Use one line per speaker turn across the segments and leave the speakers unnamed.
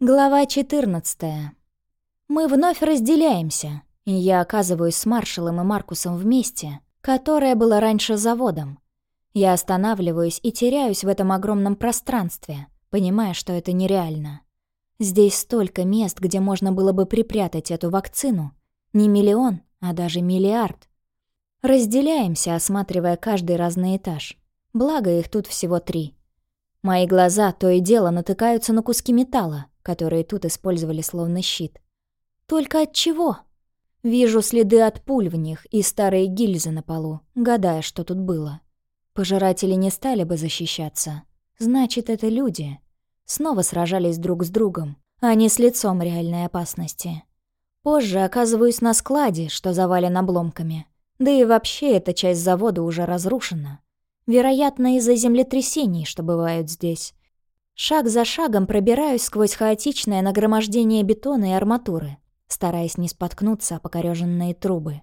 Глава 14. Мы вновь разделяемся, я оказываюсь с Маршалом и Маркусом вместе, которое было раньше заводом. Я останавливаюсь и теряюсь в этом огромном пространстве, понимая, что это нереально. Здесь столько мест, где можно было бы припрятать эту вакцину. Не миллион, а даже миллиард. Разделяемся, осматривая каждый разный этаж. Благо, их тут всего три. Мои глаза то и дело натыкаются на куски металла, которые тут использовали словно щит. Только от чего? Вижу следы от пуль в них и старые гильзы на полу, гадая, что тут было. Пожиратели не стали бы защищаться. Значит, это люди. Снова сражались друг с другом, а не с лицом реальной опасности. Позже оказываюсь на складе, что завален обломками. Да и вообще эта часть завода уже разрушена. Вероятно, из-за землетрясений, что бывают здесь. Шаг за шагом пробираюсь сквозь хаотичное нагромождение бетона и арматуры, стараясь не споткнуться о покорёженные трубы.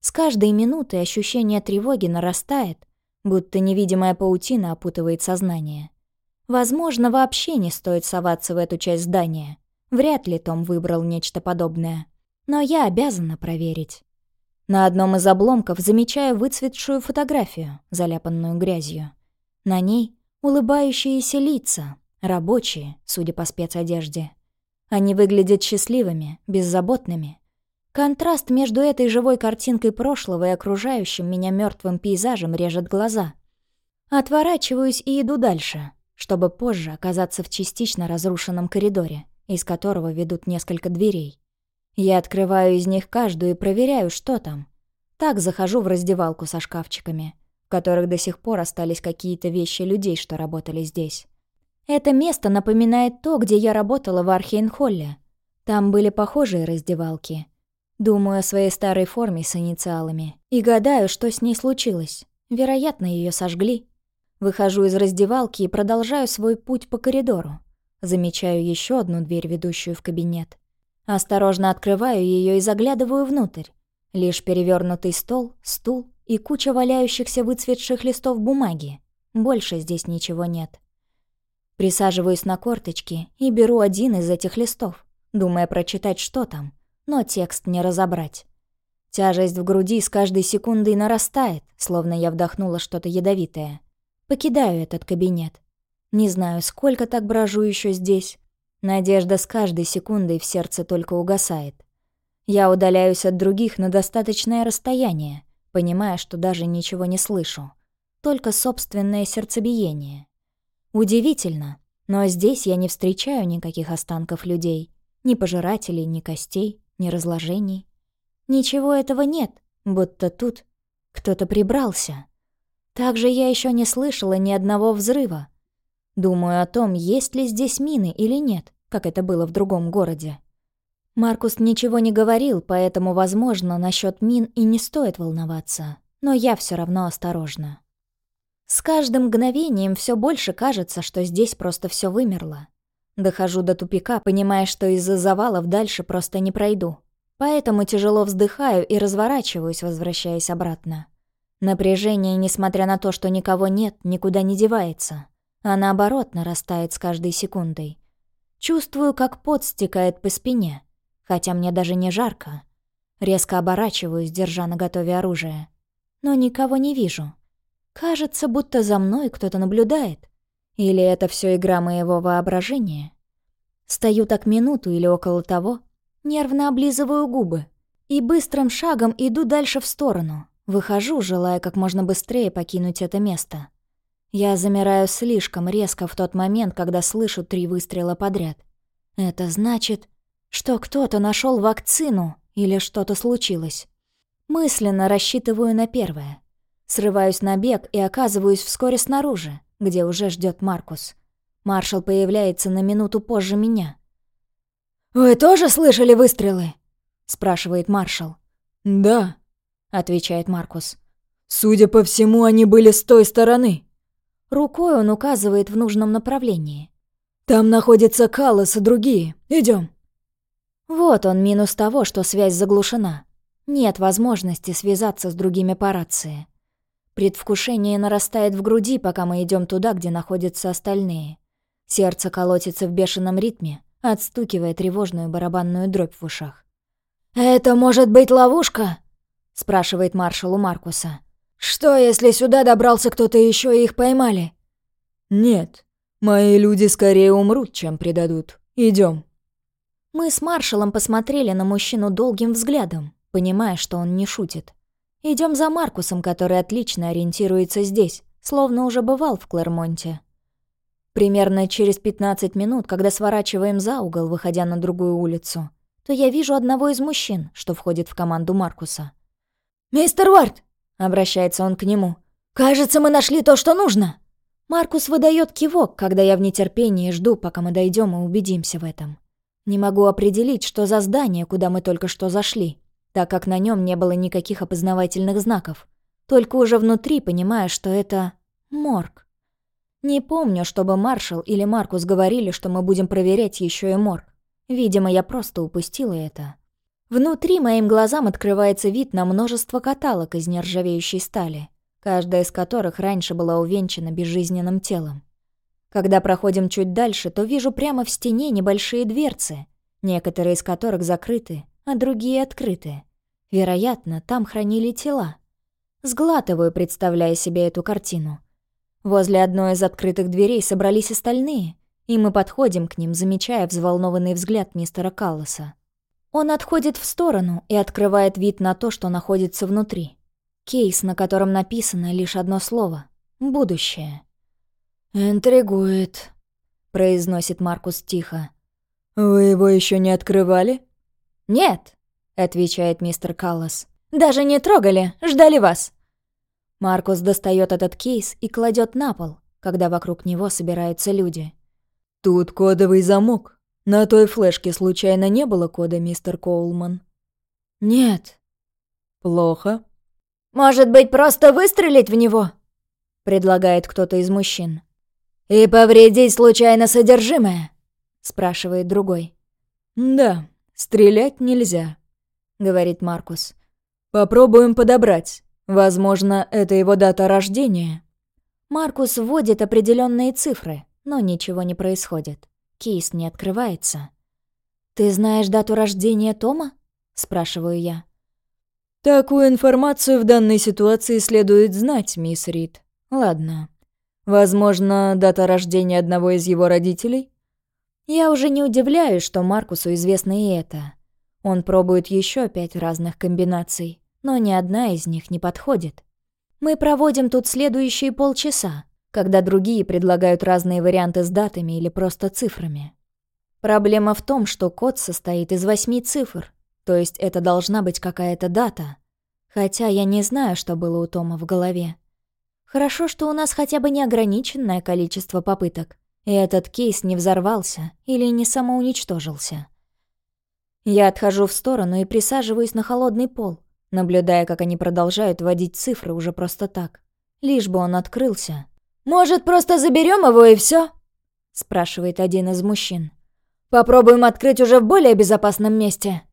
С каждой минутой ощущение тревоги нарастает, будто невидимая паутина опутывает сознание. Возможно, вообще не стоит соваться в эту часть здания. Вряд ли Том выбрал нечто подобное. Но я обязана проверить. На одном из обломков замечаю выцветшую фотографию, заляпанную грязью. На ней улыбающиеся лица, Рабочие, судя по спецодежде. Они выглядят счастливыми, беззаботными. Контраст между этой живой картинкой прошлого и окружающим меня мертвым пейзажем режет глаза. Отворачиваюсь и иду дальше, чтобы позже оказаться в частично разрушенном коридоре, из которого ведут несколько дверей. Я открываю из них каждую и проверяю, что там. Так захожу в раздевалку со шкафчиками, в которых до сих пор остались какие-то вещи людей, что работали здесь. Это место напоминает то, где я работала в Архейнхолле. Там были похожие раздевалки. Думаю о своей старой форме с инициалами. И гадаю, что с ней случилось. Вероятно, ее сожгли. Выхожу из раздевалки и продолжаю свой путь по коридору. Замечаю еще одну дверь, ведущую в кабинет. Осторожно открываю ее и заглядываю внутрь. Лишь перевернутый стол, стул и куча валяющихся выцветших листов бумаги. Больше здесь ничего нет. Присаживаюсь на корточки и беру один из этих листов, думая прочитать, что там, но текст не разобрать. Тяжесть в груди с каждой секундой нарастает, словно я вдохнула что-то ядовитое. Покидаю этот кабинет. Не знаю, сколько так брожу еще здесь. Надежда с каждой секундой в сердце только угасает. Я удаляюсь от других на достаточное расстояние, понимая, что даже ничего не слышу. Только собственное сердцебиение. Удивительно, но здесь я не встречаю никаких останков людей. Ни пожирателей, ни костей, ни разложений. Ничего этого нет, будто тут кто-то прибрался. Также я еще не слышала ни одного взрыва. Думаю о том, есть ли здесь мины или нет, как это было в другом городе. Маркус ничего не говорил, поэтому, возможно, насчет мин и не стоит волноваться. Но я все равно осторожна. С каждым мгновением все больше кажется, что здесь просто все вымерло. Дохожу до тупика, понимая, что из-за завалов дальше просто не пройду. Поэтому тяжело вздыхаю и разворачиваюсь, возвращаясь обратно. Напряжение, несмотря на то, что никого нет, никуда не девается, а наоборот нарастает с каждой секундой. Чувствую, как пот стекает по спине, хотя мне даже не жарко. Резко оборачиваюсь, держа наготове оружие. Но никого не вижу. Кажется, будто за мной кто-то наблюдает. Или это все игра моего воображения? Стою так минуту или около того, нервно облизываю губы и быстрым шагом иду дальше в сторону. Выхожу, желая как можно быстрее покинуть это место. Я замираю слишком резко в тот момент, когда слышу три выстрела подряд. Это значит, что кто-то нашел вакцину или что-то случилось. Мысленно рассчитываю на первое. Срываюсь на бег и оказываюсь вскоре снаружи, где уже ждет Маркус. Маршал появляется на минуту позже меня. «Вы тоже слышали выстрелы?» — спрашивает маршал.
«Да», —
отвечает Маркус.
«Судя по всему, они были с той стороны».
Рукой он указывает в нужном направлении.
«Там находятся Калос и другие. Идем.
Вот он минус того, что связь заглушена. Нет возможности связаться с другими по рации. Предвкушение нарастает в груди, пока мы идем туда, где находятся остальные. Сердце колотится в бешеном ритме, отстукивая тревожную барабанную дробь в ушах.
«Это может быть ловушка?» — спрашивает маршал у Маркуса. «Что, если сюда добрался кто-то еще и их поймали?»
«Нет, мои люди скорее умрут, чем предадут. Идем.
Мы с маршалом посмотрели на мужчину долгим взглядом, понимая, что он не шутит. Идем за Маркусом, который отлично ориентируется здесь, словно уже бывал в Клермонте. Примерно через 15 минут, когда сворачиваем за угол, выходя на другую улицу, то я вижу одного из мужчин, что входит в команду Маркуса.
«Мистер Уарт!» — обращается он к нему. «Кажется, мы нашли то, что нужно!»
Маркус выдает кивок, когда я в нетерпении жду, пока мы дойдем и убедимся в этом. Не могу определить, что за здание, куда мы только что зашли, так как на нем не было никаких опознавательных знаков. Только уже внутри понимаю, что это морг. Не помню, чтобы Маршал или Маркус говорили, что мы будем проверять еще и морг. Видимо, я просто упустила это. Внутри моим глазам открывается вид на множество каталог из нержавеющей стали, каждая из которых раньше была увенчана безжизненным телом. Когда проходим чуть дальше, то вижу прямо в стене небольшие дверцы, некоторые из которых закрыты, а другие открыты. Вероятно, там хранили тела. Сглатываю, представляя себе эту картину. Возле одной из открытых дверей собрались остальные, и мы подходим к ним, замечая взволнованный взгляд мистера Калласа. Он отходит в сторону и открывает вид на то, что находится внутри. Кейс, на котором написано лишь одно слово — «Будущее».
«Интригует», — произносит Маркус тихо.
«Вы его еще не открывали?»
«Нет», — отвечает мистер Каллас. «Даже не трогали, ждали вас». Маркус достает этот кейс и кладет на пол, когда вокруг него собираются люди.
«Тут кодовый замок. На той флешке случайно не было кода, мистер Коулман?»
«Нет».
«Плохо».
«Может быть, просто выстрелить в него?» — предлагает кто-то из мужчин. «И повредить случайно содержимое?» — спрашивает другой.
«Да, стрелять нельзя», — говорит Маркус. «Попробуем подобрать. Возможно, это его дата рождения».
Маркус вводит определенные цифры, но ничего не происходит. Кейс не открывается. «Ты знаешь дату рождения Тома?» — спрашиваю я.
«Такую информацию в данной ситуации следует знать, мисс Рид. Ладно, Возможно, дата рождения одного из его родителей?
Я уже не удивляюсь, что Маркусу известно и это. Он пробует еще пять разных комбинаций, но ни одна из них не подходит. Мы проводим тут следующие полчаса, когда другие предлагают разные варианты с датами или просто цифрами. Проблема в том, что код состоит из восьми цифр, то есть это должна быть какая-то дата. Хотя я не знаю, что было у Тома в голове. Хорошо, что у нас хотя бы неограниченное количество попыток, и этот кейс не взорвался или не самоуничтожился. Я отхожу в сторону и присаживаюсь на холодный пол, наблюдая, как они продолжают вводить цифры уже просто так. Лишь бы он открылся.
«Может, просто заберем его и все? спрашивает один из мужчин. «Попробуем открыть уже в более безопасном месте».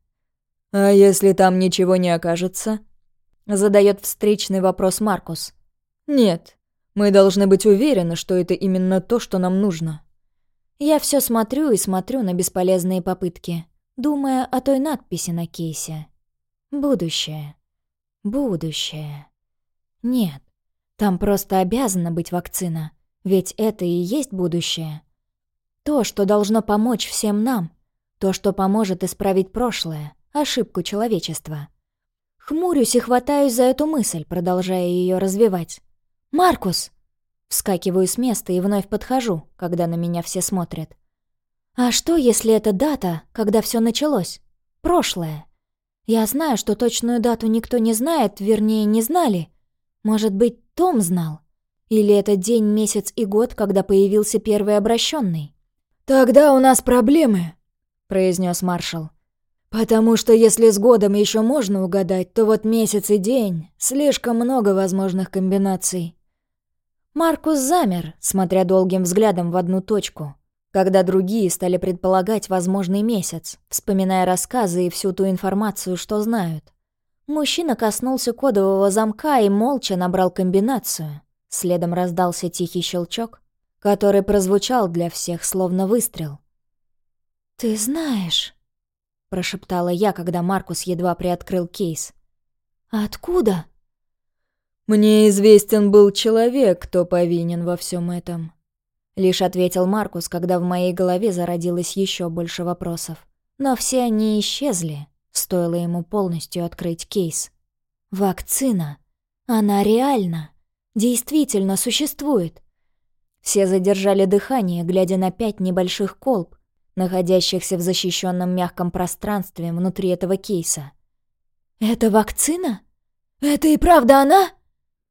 «А если там ничего не окажется?» Задает встречный вопрос Маркус. «Нет, мы должны быть уверены, что это именно то, что нам нужно».
Я все смотрю и смотрю на бесполезные попытки, думая о той надписи на кейсе. «Будущее. Будущее. Нет, там просто обязана быть вакцина, ведь это и есть будущее. То, что должно помочь всем нам, то, что поможет исправить прошлое, ошибку человечества. Хмурюсь и хватаюсь за эту мысль, продолжая ее развивать. «Маркус!» Вскакиваю с места и вновь подхожу, когда на меня все смотрят. «А что, если это дата, когда все началось? Прошлое? Я знаю, что точную дату никто не знает, вернее, не знали. Может быть, Том знал? Или это день, месяц и год, когда появился первый обращенный?
«Тогда у нас проблемы», — произнес маршал. «Потому что если с годом еще можно угадать, то вот месяц и день — слишком много возможных комбинаций».
Маркус замер, смотря долгим взглядом в одну точку, когда другие стали предполагать возможный месяц, вспоминая рассказы и всю ту информацию, что знают. Мужчина коснулся кодового замка и молча набрал комбинацию. Следом раздался тихий щелчок, который прозвучал для всех словно выстрел. «Ты знаешь...» — прошептала я, когда Маркус едва приоткрыл кейс. «Откуда?»
«Мне известен был человек, кто повинен во всем этом», — лишь ответил Маркус, когда в моей голове зародилось еще больше вопросов. Но все они исчезли, стоило ему полностью открыть кейс.
«Вакцина. Она реальна. Действительно существует».
Все задержали дыхание, глядя на пять небольших колб, находящихся в защищенном мягком пространстве внутри этого кейса.
«Это вакцина? Это и правда она?»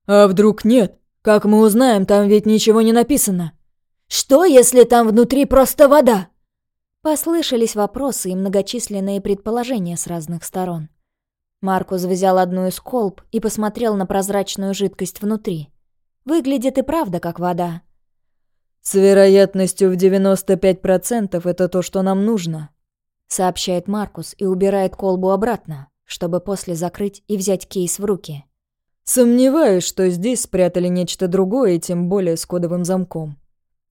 «А вдруг нет? Как мы узнаем, там ведь ничего не написано».
«Что, если там внутри просто вода?»
Послышались вопросы и многочисленные предположения с разных сторон. Маркус взял одну из колб и посмотрел на прозрачную жидкость внутри. Выглядит и правда как вода.
«С вероятностью в 95% это то, что нам нужно», —
сообщает Маркус и убирает колбу обратно, чтобы после закрыть и взять кейс в руки.
Сомневаюсь, что здесь спрятали нечто другое, тем более с кодовым замком.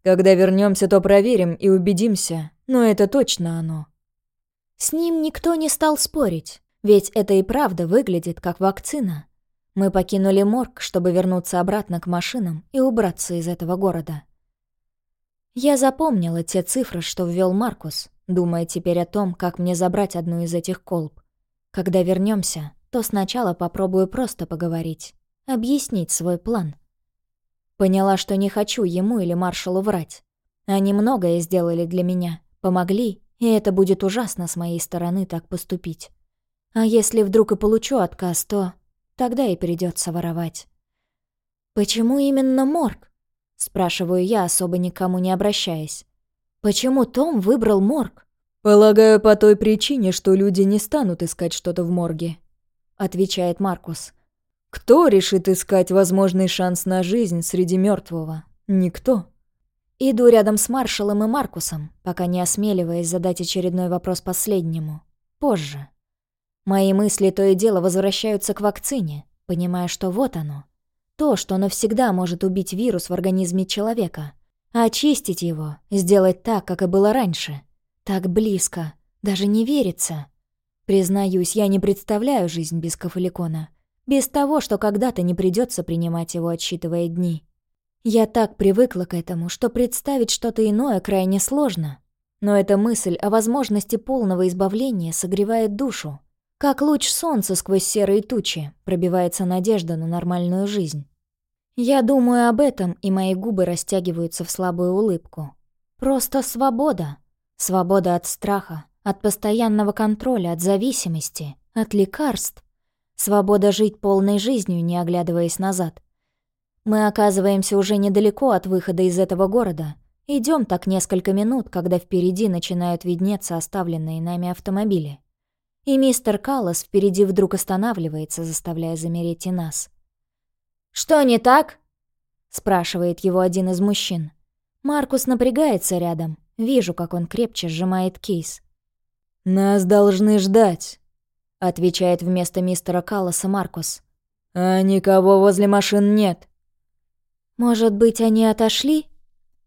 Когда вернемся, то проверим и убедимся, но это точно оно.
С ним никто не стал спорить, ведь это и правда выглядит как вакцина. Мы покинули морг, чтобы вернуться обратно к машинам и убраться из этого города. Я запомнила те цифры, что ввел Маркус, думая теперь о том, как мне забрать одну из этих колб. Когда вернемся, то сначала попробую просто поговорить, объяснить свой план. Поняла, что не хочу ему или маршалу врать. Они многое сделали для меня, помогли, и это будет ужасно с моей стороны так поступить. А если вдруг и получу отказ, то тогда и придется воровать. «Почему именно морг?» — спрашиваю я, особо никому не обращаясь. «Почему Том выбрал морг?»
«Полагаю, по той причине, что люди не станут искать что-то в морге», — отвечает Маркус. «Кто решит искать возможный шанс на жизнь среди мертвого? Никто».
Иду рядом с маршалом и Маркусом, пока не осмеливаясь задать очередной вопрос последнему. Позже. Мои мысли то и дело возвращаются к вакцине, понимая, что вот оно. То, что навсегда может убить вирус в организме человека. очистить его, сделать так, как и было раньше. Так близко. Даже не верится. Признаюсь, я не представляю жизнь без кафеликона. Без того, что когда-то не придется принимать его, отсчитывая дни. Я так привыкла к этому, что представить что-то иное крайне сложно. Но эта мысль о возможности полного избавления согревает душу. Как луч солнца сквозь серые тучи пробивается надежда на нормальную жизнь. Я думаю об этом, и мои губы растягиваются в слабую улыбку. Просто свобода. Свобода от страха, от постоянного контроля, от зависимости, от лекарств. Свобода жить полной жизнью, не оглядываясь назад. Мы оказываемся уже недалеко от выхода из этого города. Идем так несколько минут, когда впереди начинают виднеться оставленные нами автомобили. И мистер Каллас впереди вдруг останавливается, заставляя замереть и нас.
«Что не так?»
— спрашивает его один из мужчин. Маркус напрягается рядом. Вижу, как он крепче сжимает кейс.
«Нас должны ждать», — отвечает
вместо мистера Калласа Маркус.
«А никого возле машин нет».
«Может быть, они отошли?»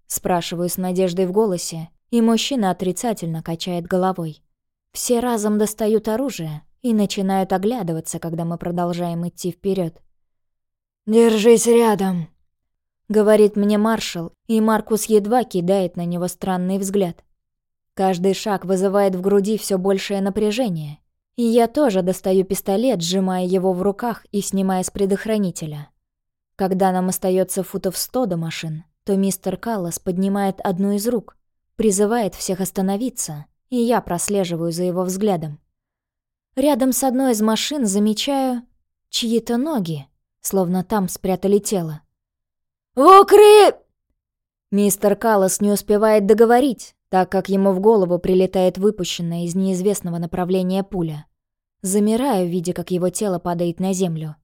Спрашиваю с надеждой в голосе, и мужчина отрицательно качает головой. Все разом достают оружие и начинают оглядываться, когда мы продолжаем идти вперед.
«Держись рядом», —
говорит мне маршал, и Маркус едва кидает на него странный взгляд. Каждый шаг вызывает в груди все большее напряжение. И я тоже достаю пистолет, сжимая его в руках и снимая с предохранителя. Когда нам остается футов сто до машин, то мистер Каллас поднимает одну из рук, призывает всех остановиться, и я прослеживаю за его взглядом. Рядом с одной из машин замечаю чьи-то ноги, словно там спрятали тело.
«В укры!»
Мистер Каллас не успевает договорить, так как ему в голову прилетает выпущенная из неизвестного направления пуля. Замираю, видя, как его тело падает на землю.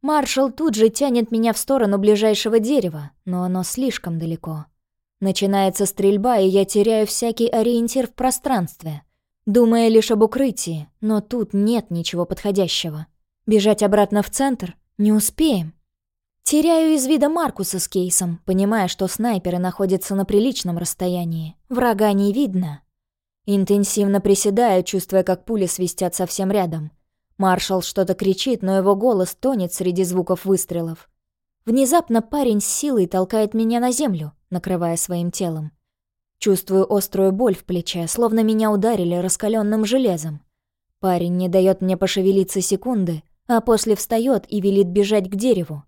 Маршал тут же тянет меня в сторону ближайшего дерева, но оно слишком далеко. Начинается стрельба, и я теряю всякий ориентир в пространстве, думая лишь об укрытии, но тут нет ничего подходящего. Бежать обратно в центр не успеем. Теряю из вида Маркуса с кейсом, понимая, что снайперы находятся на приличном расстоянии. Врага не видно.
Интенсивно приседаю, чувствуя, как пули свистят совсем рядом. Маршал что-то кричит, но его голос тонет среди звуков выстрелов. Внезапно парень с силой толкает меня на землю, накрывая своим телом. Чувствую острую боль в плече, словно меня ударили раскаленным железом. Парень не дает мне пошевелиться секунды, а после встает и велит бежать к дереву.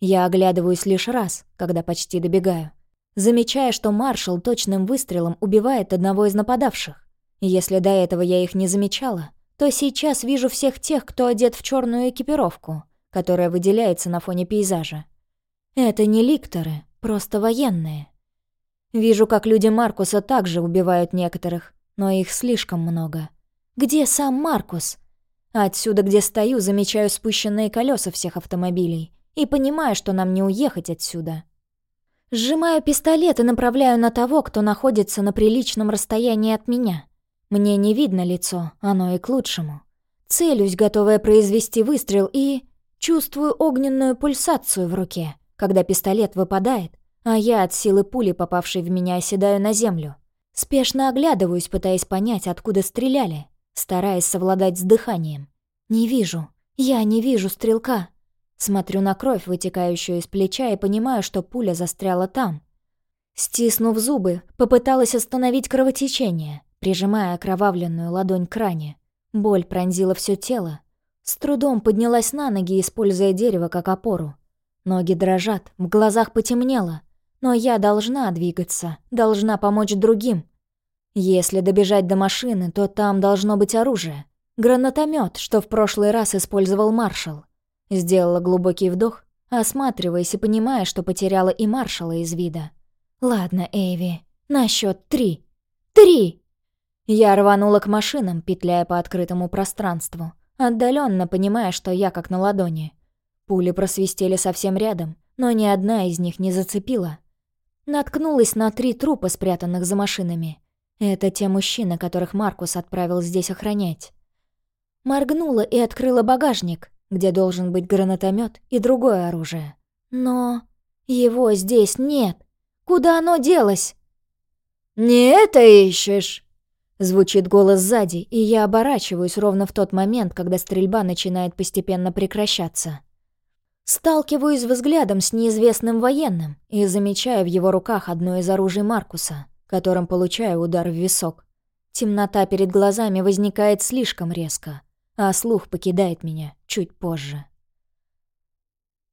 Я оглядываюсь лишь раз, когда почти добегаю, замечая, что маршал точным выстрелом убивает одного из нападавших. Если до этого я их не замечала, то сейчас вижу всех тех, кто одет в черную экипировку, которая выделяется на фоне пейзажа. Это не ликторы, просто военные. Вижу, как люди Маркуса также убивают некоторых, но их слишком много. Где сам Маркус? Отсюда, где стою, замечаю спущенные колеса всех автомобилей и понимаю, что нам не уехать отсюда. Сжимаю пистолет и направляю на того, кто находится на приличном расстоянии от меня. Мне не видно лицо, оно и к лучшему. Целюсь, готовая произвести выстрел, и... Чувствую огненную пульсацию в руке, когда пистолет выпадает, а я от силы пули, попавшей в меня, оседаю на землю. Спешно оглядываюсь, пытаясь понять, откуда стреляли, стараясь совладать с дыханием. Не вижу. Я не вижу стрелка. Смотрю на кровь, вытекающую из плеча, и понимаю, что пуля застряла там. Стиснув зубы, попыталась остановить кровотечение, прижимая окровавленную ладонь к ране. Боль пронзила все тело. С трудом поднялась на ноги, используя дерево как опору. Ноги дрожат, в глазах потемнело. Но я должна двигаться, должна помочь другим. Если добежать до машины, то там должно быть оружие. Гранатомет, что в прошлый раз использовал маршал. Сделала глубокий вдох, осматриваясь и понимая, что потеряла и маршала из вида. «Ладно, Эйви, на счет три. Три!» Я рванула к машинам, петляя по открытому пространству, отдаленно понимая, что я как на ладони. Пули просвистели совсем рядом, но ни одна из них не зацепила. Наткнулась на три трупа, спрятанных за машинами. Это те мужчины, которых Маркус отправил здесь охранять. Моргнула и открыла багажник, где должен быть гранатомет и другое оружие. Но его здесь нет. Куда оно делось?
«Не это ищешь!»
Звучит голос сзади, и я оборачиваюсь ровно в тот момент, когда стрельба начинает постепенно прекращаться. Сталкиваюсь взглядом с неизвестным военным и замечаю в его руках одно из оружий Маркуса, которым получаю удар в висок. Темнота перед глазами возникает слишком резко, а слух покидает меня чуть позже.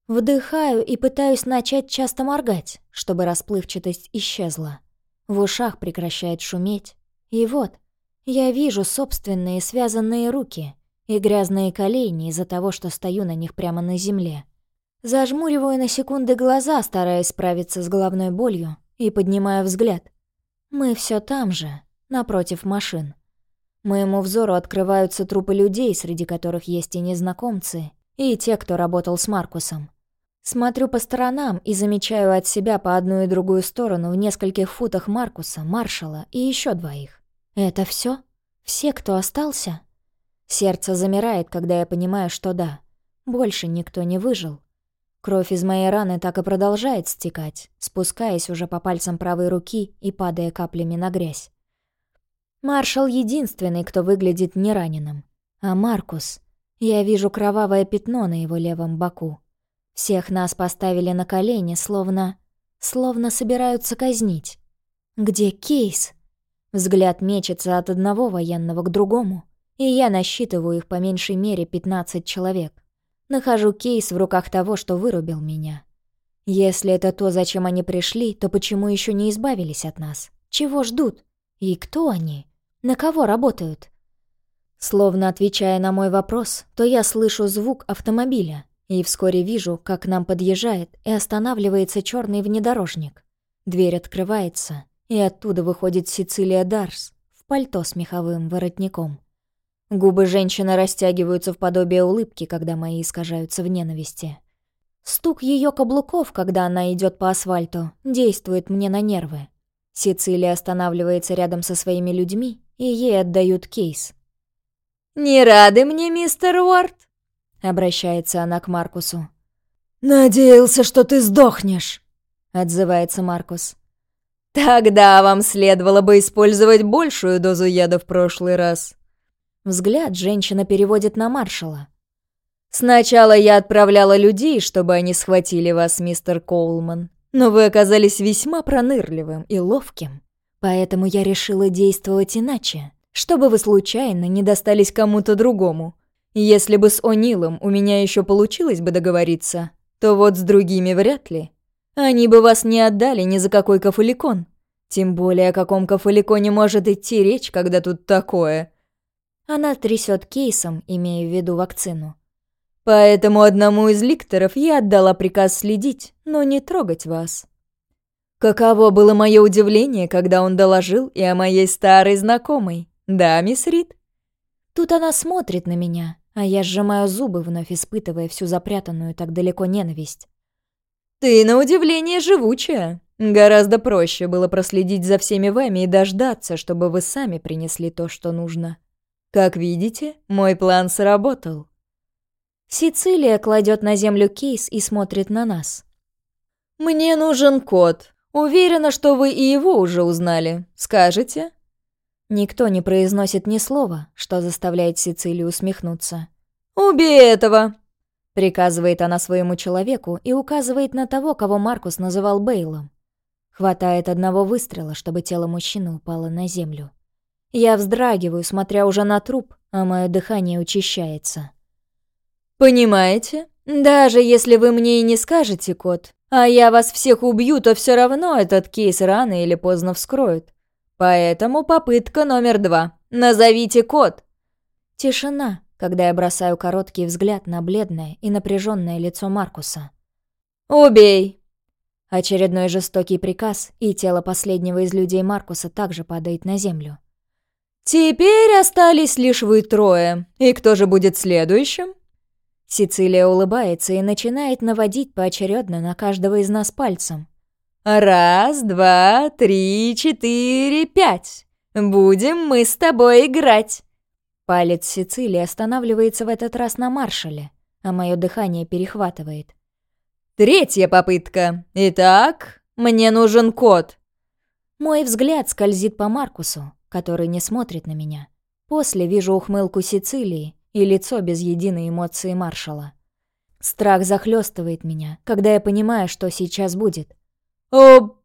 Вдыхаю и пытаюсь начать часто моргать, чтобы расплывчатость исчезла. В ушах прекращает шуметь. И вот, я вижу собственные связанные руки и грязные колени из-за того, что стою на них прямо на земле. Зажмуриваю на секунды глаза, стараясь справиться с головной болью, и поднимаю взгляд. Мы все там же, напротив машин. Моему взору открываются трупы людей, среди которых есть и незнакомцы, и те, кто работал с Маркусом. Смотрю по сторонам и замечаю от себя по одну и другую сторону в нескольких футах Маркуса, Маршала и еще двоих. Это все? Все, кто остался? Сердце замирает, когда я понимаю, что да, больше никто не выжил. Кровь из моей раны так и продолжает стекать, спускаясь уже по пальцам правой руки и падая каплями на грязь. Маршал единственный, кто выглядит не раненым. А Маркус... Я вижу кровавое пятно на его левом боку. Всех нас поставили на колени, словно... Словно собираются казнить. Где кейс? Взгляд мечется от одного военного к другому, и я насчитываю их по меньшей мере 15 человек. Нахожу кейс в руках того, что вырубил меня. Если это то, зачем они пришли, то почему еще не избавились от нас? Чего ждут? И кто они? На кого работают? Словно отвечая на мой вопрос, то я слышу звук автомобиля и вскоре вижу, как к нам подъезжает и останавливается черный внедорожник. Дверь открывается, и оттуда выходит Сицилия Дарс в пальто с меховым воротником. Губы женщины растягиваются в подобие улыбки, когда мои искажаются в ненависти. Стук ее каблуков, когда она идет по асфальту, действует мне на нервы. Сицилия останавливается рядом со своими людьми и ей отдают кейс.
«Не рады мне, мистер Уорд?»
— обращается она к Маркусу.
«Надеялся, что ты сдохнешь», —
отзывается Маркус.
Тогда вам следовало бы использовать большую дозу яда в прошлый раз.
Взгляд женщина переводит на маршала.
Сначала я отправляла людей, чтобы они схватили вас, мистер Коулман. Но вы оказались весьма пронырливым и ловким. Поэтому я решила действовать иначе, чтобы вы случайно не достались кому-то другому. Если бы с О'Нилом у меня еще получилось бы договориться, то вот с другими вряд ли. Они бы вас не отдали ни за какой кафаликон. Тем более о каком кафаликоне может идти речь, когда тут такое.
Она трясет кейсом, имея в виду вакцину.
Поэтому одному из ликторов я отдала приказ следить, но не трогать вас. Каково было мое удивление, когда он доложил и о моей старой знакомой. Да, мисс Рид?
Тут она смотрит на меня, а я сжимаю зубы, вновь испытывая всю запрятанную так далеко ненависть.
«Ты, на удивление, живучая. Гораздо проще было проследить за всеми вами и дождаться, чтобы вы сами принесли то, что нужно. Как видите, мой план сработал».
Сицилия кладет на землю кейс и смотрит на нас.
«Мне нужен код. Уверена, что вы и его уже узнали. Скажете?»
Никто не произносит ни слова, что заставляет Сицилию усмехнуться.
«Убей этого!»
Приказывает она своему человеку и указывает на того, кого Маркус называл Бейлом. Хватает одного выстрела, чтобы тело мужчины упало на землю. Я вздрагиваю, смотря уже на труп, а мое дыхание учащается.
Понимаете? Даже если вы мне и не скажете код, а я вас всех убью, то все равно этот кейс рано или поздно вскроют. Поэтому попытка номер два. Назовите код.
Тишина, когда я бросаю короткий взгляд на бледное и напряженное лицо Маркуса.
«Убей!»
Очередной жестокий приказ, и тело последнего из людей Маркуса также падает на землю.
«Теперь остались лишь вы трое. И кто же будет следующим?»
Сицилия улыбается и начинает наводить поочередно на каждого из нас пальцем.
«Раз, два, три, четыре, пять. Будем мы с тобой играть!»
Палец Сицилии останавливается в этот раз на маршале, а мое дыхание перехватывает.
«Третья попытка. Итак, мне нужен код».
Мой взгляд скользит по Маркусу, который не смотрит на меня. После вижу ухмылку Сицилии и лицо без единой эмоции маршала. Страх захлестывает меня, когда я понимаю, что сейчас будет.
«О...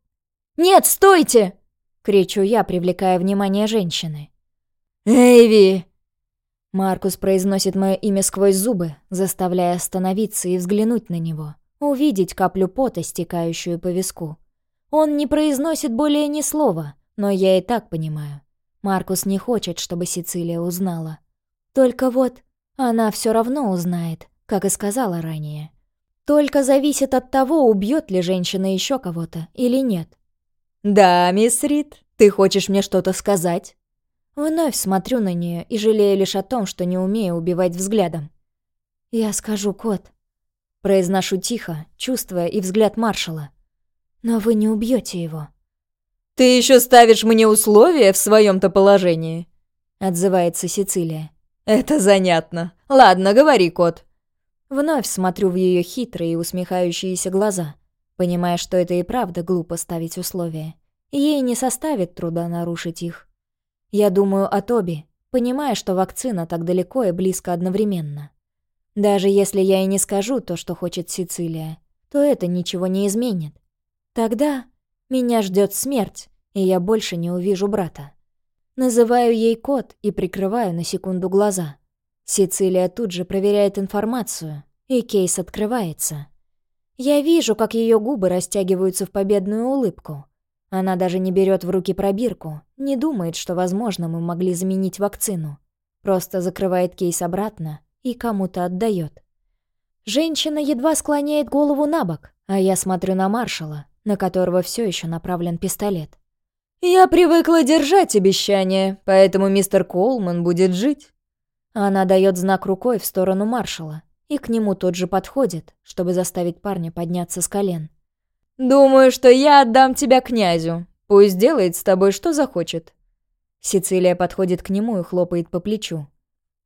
Нет, стойте!»
— кричу я, привлекая внимание женщины.
«Эйви!»
Маркус произносит мое имя сквозь зубы, заставляя остановиться и взглянуть на него, увидеть каплю пота, стекающую по виску. Он не произносит более ни слова, но я и так понимаю. Маркус не хочет, чтобы Сицилия узнала. Только вот она все равно узнает, как и сказала ранее. Только зависит от того, убьет ли женщина еще кого-то или нет.
«Да, мисс Рид, ты хочешь мне что-то сказать?»
Вновь смотрю на нее и жалею лишь о том, что не умею убивать взглядом. «Я скажу кот», — произношу тихо, чувствуя и взгляд маршала. «Но вы не убьете его».
«Ты еще ставишь мне условия в своем-то положении?» — отзывается Сицилия. «Это занятно. Ладно, говори, кот».
Вновь смотрю в ее хитрые и усмехающиеся глаза, понимая, что это и правда глупо ставить условия. Ей не составит труда нарушить их. Я думаю о Тоби, понимая, что вакцина так далеко и близко одновременно. Даже если я и не скажу то, что хочет Сицилия, то это ничего не изменит. Тогда меня ждет смерть, и я больше не увижу брата. Называю ей код и прикрываю на секунду глаза. Сицилия тут же проверяет информацию, и кейс открывается. Я вижу, как ее губы растягиваются в победную улыбку. Она даже не берет в руки пробирку, не думает, что, возможно, мы могли заменить вакцину. Просто закрывает кейс обратно и кому-то отдает. Женщина едва склоняет голову на бок, а я смотрю на маршала, на которого все еще направлен пистолет.
«Я привыкла держать обещания, поэтому мистер Коулман будет жить».
Она дает знак рукой в сторону маршала, и к нему тот же подходит, чтобы заставить парня подняться с колен.
«Думаю, что я отдам тебя князю. Пусть делает с тобой, что захочет».
Сицилия подходит к нему и хлопает по плечу.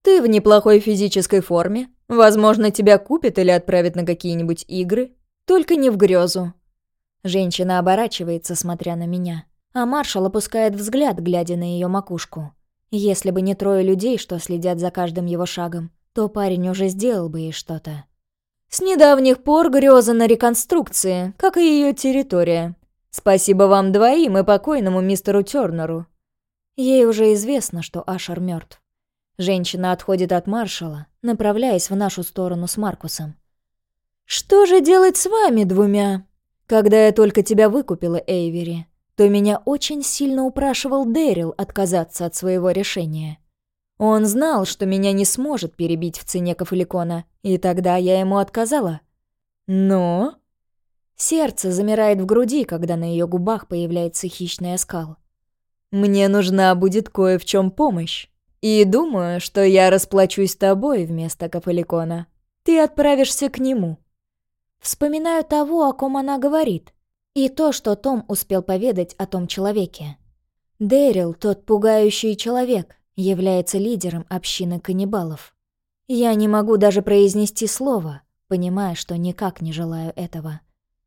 «Ты в неплохой физической форме. Возможно, тебя купят или отправят на какие-нибудь игры. Только не в грезу».
Женщина оборачивается, смотря на меня.
а маршал опускает взгляд, глядя на ее макушку. Если бы не трое людей, что следят за каждым его шагом, то парень уже сделал бы ей что-то. С недавних пор греза на реконструкции, как и ее территория. Спасибо вам двоим и покойному мистеру Тернеру. Ей уже известно, что Ашер мертв. Женщина отходит от маршала, направляясь в нашу сторону с Маркусом. «Что же делать с вами двумя? Когда я только тебя выкупила, Эйвери, то меня очень сильно упрашивал Дэрил отказаться от своего решения. Он знал, что меня не сможет перебить в цене Кафаликона, и тогда я ему отказала. Но... Сердце замирает в груди, когда на ее губах появляется хищный оскал. «Мне нужна будет кое в чем помощь. И думаю, что я расплачусь тобой вместо Кафаликона. Ты отправишься к нему». Вспоминаю того, о ком она говорит, и то, что Том успел поведать о том человеке. Дэрил, тот пугающий человек, является лидером общины каннибалов. Я не могу даже произнести слово, понимая, что никак не желаю этого.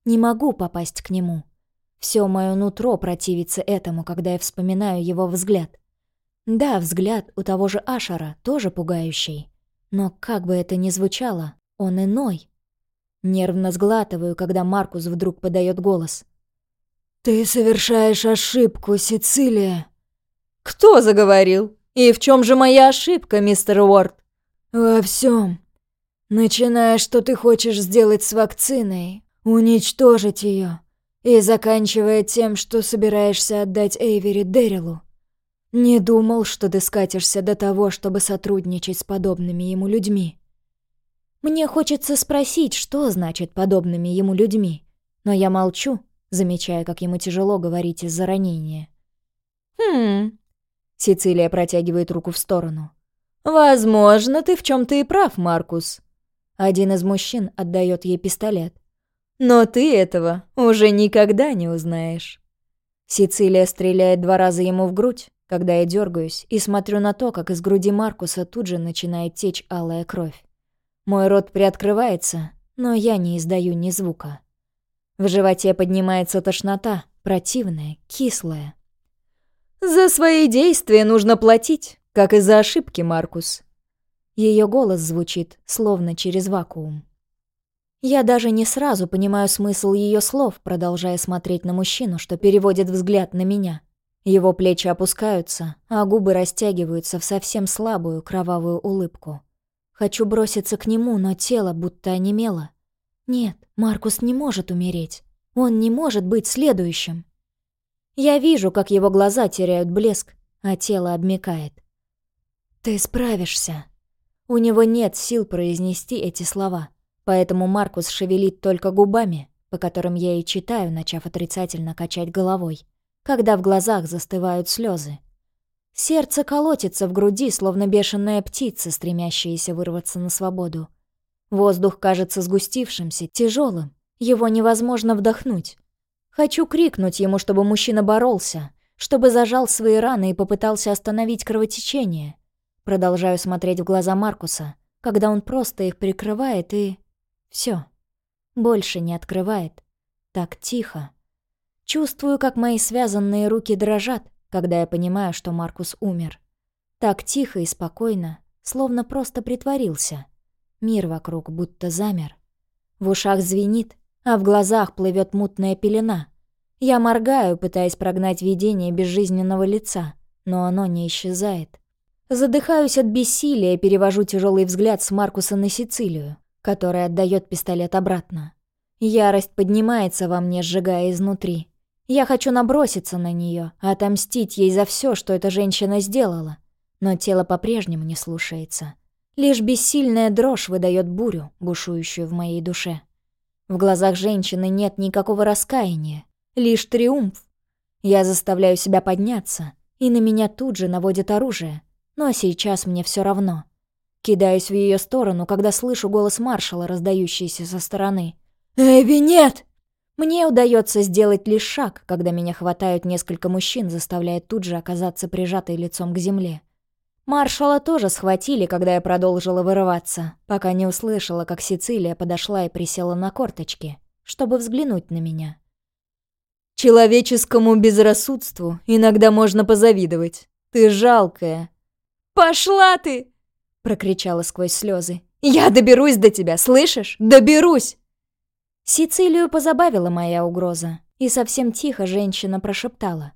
Не могу попасть к нему. Все мое нутро противится этому, когда я вспоминаю его взгляд. Да, взгляд у того же Ашара тоже пугающий. Но как бы это ни звучало, он иной. Нервно сглатываю, когда Маркус вдруг подает голос. «Ты совершаешь ошибку, Сицилия!» «Кто заговорил?» «И в чем же моя ошибка, мистер Уорд?» «Во всем. Начиная, что ты хочешь сделать с вакциной, уничтожить ее, и заканчивая тем, что собираешься отдать Эйвери Дэрилу. Не думал, что ты скатишься до того, чтобы сотрудничать с подобными ему людьми». Мне хочется спросить, что значит подобными ему людьми, но я молчу, замечая, как ему тяжело говорить из-за ранения. «Хм, Сицилия протягивает руку в сторону. «Возможно, ты в чем то и прав, Маркус». Один из мужчин отдает ей пистолет. «Но ты этого уже никогда не узнаешь». Сицилия стреляет два раза ему в грудь, когда я дергаюсь и смотрю на то, как из груди Маркуса тут же начинает течь алая кровь. Мой рот приоткрывается, но я не издаю ни звука. В животе поднимается тошнота, противная, кислая. «За свои действия нужно платить, как и за ошибки, Маркус». Ее голос звучит, словно через вакуум. Я даже не сразу понимаю смысл ее слов, продолжая смотреть на мужчину, что переводит взгляд на меня. Его плечи опускаются, а губы растягиваются в совсем слабую кровавую улыбку. Хочу броситься к нему, но тело будто онемело. Нет, Маркус не может умереть. Он не может быть следующим. Я вижу, как его глаза теряют блеск, а тело обмекает. «Ты справишься». У него нет сил произнести эти слова, поэтому Маркус шевелит только губами, по которым я и читаю, начав отрицательно качать головой, когда в глазах застывают слезы. Сердце колотится в груди, словно бешеная птица, стремящаяся вырваться на свободу. Воздух кажется сгустившимся, тяжелым, его невозможно вдохнуть. Хочу крикнуть ему, чтобы мужчина боролся, чтобы зажал свои раны и попытался остановить кровотечение. Продолжаю смотреть в глаза Маркуса, когда он просто их прикрывает и... все, Больше не открывает. Так тихо. Чувствую, как мои связанные руки дрожат, когда я понимаю, что Маркус умер. Так тихо и спокойно, словно просто притворился. Мир вокруг будто замер. В ушах звенит, а в глазах плывет мутная пелена. Я моргаю, пытаясь прогнать видение безжизненного лица, но оно не исчезает. Задыхаюсь от бессилия, перевожу тяжелый взгляд с Маркуса на Сицилию, которая отдает пистолет обратно. Ярость поднимается во мне, сжигая изнутри. Я хочу наброситься на нее, отомстить ей за все, что эта женщина сделала. Но тело по-прежнему не слушается. Лишь бессильная дрожь выдает бурю, бушующую в моей душе. В глазах женщины нет никакого раскаяния, лишь триумф. Я заставляю себя подняться, и на меня тут же наводят оружие, но сейчас мне все равно. Кидаюсь в ее сторону, когда слышу голос маршала, раздающийся со стороны. «Эви, нет!» Мне удается сделать лишь шаг, когда меня хватают несколько мужчин, заставляя тут же оказаться прижатой лицом к земле. Маршала тоже схватили, когда я продолжила вырываться, пока не услышала, как Сицилия подошла и присела на корточки, чтобы взглянуть на меня.
Человеческому безрассудству иногда можно позавидовать. Ты жалкая».
«Пошла ты!» — прокричала сквозь слезы. «Я доберусь до тебя, слышишь? Доберусь!»
Сицилию позабавила моя угроза, и совсем тихо женщина прошептала.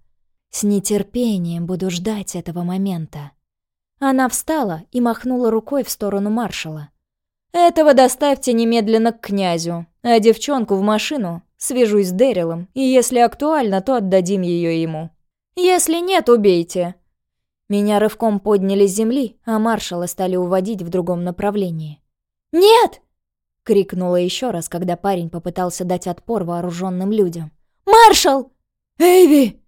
«С нетерпением буду ждать этого момента». Она встала и махнула рукой в сторону маршала.
«Этого доставьте немедленно к князю, а девчонку в машину свяжусь с Дэрилом, и если актуально, то отдадим ее ему. Если нет, убейте». Меня рывком подняли с земли, а маршала стали уводить в другом направлении.
«Нет!»
— крикнула еще раз, когда парень попытался дать отпор вооруженным людям.
«Маршал!»
«Эйви!»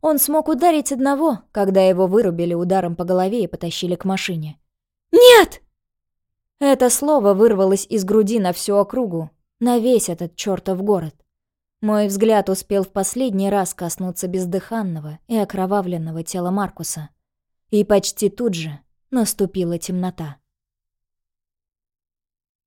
Он смог ударить одного, когда его вырубили ударом по голове и потащили к машине.
«Нет!»
Это слово вырвалось из груди на всю округу, на весь этот чертов город. Мой взгляд успел в последний раз коснуться бездыханного и окровавленного тела Маркуса. И почти тут же наступила темнота.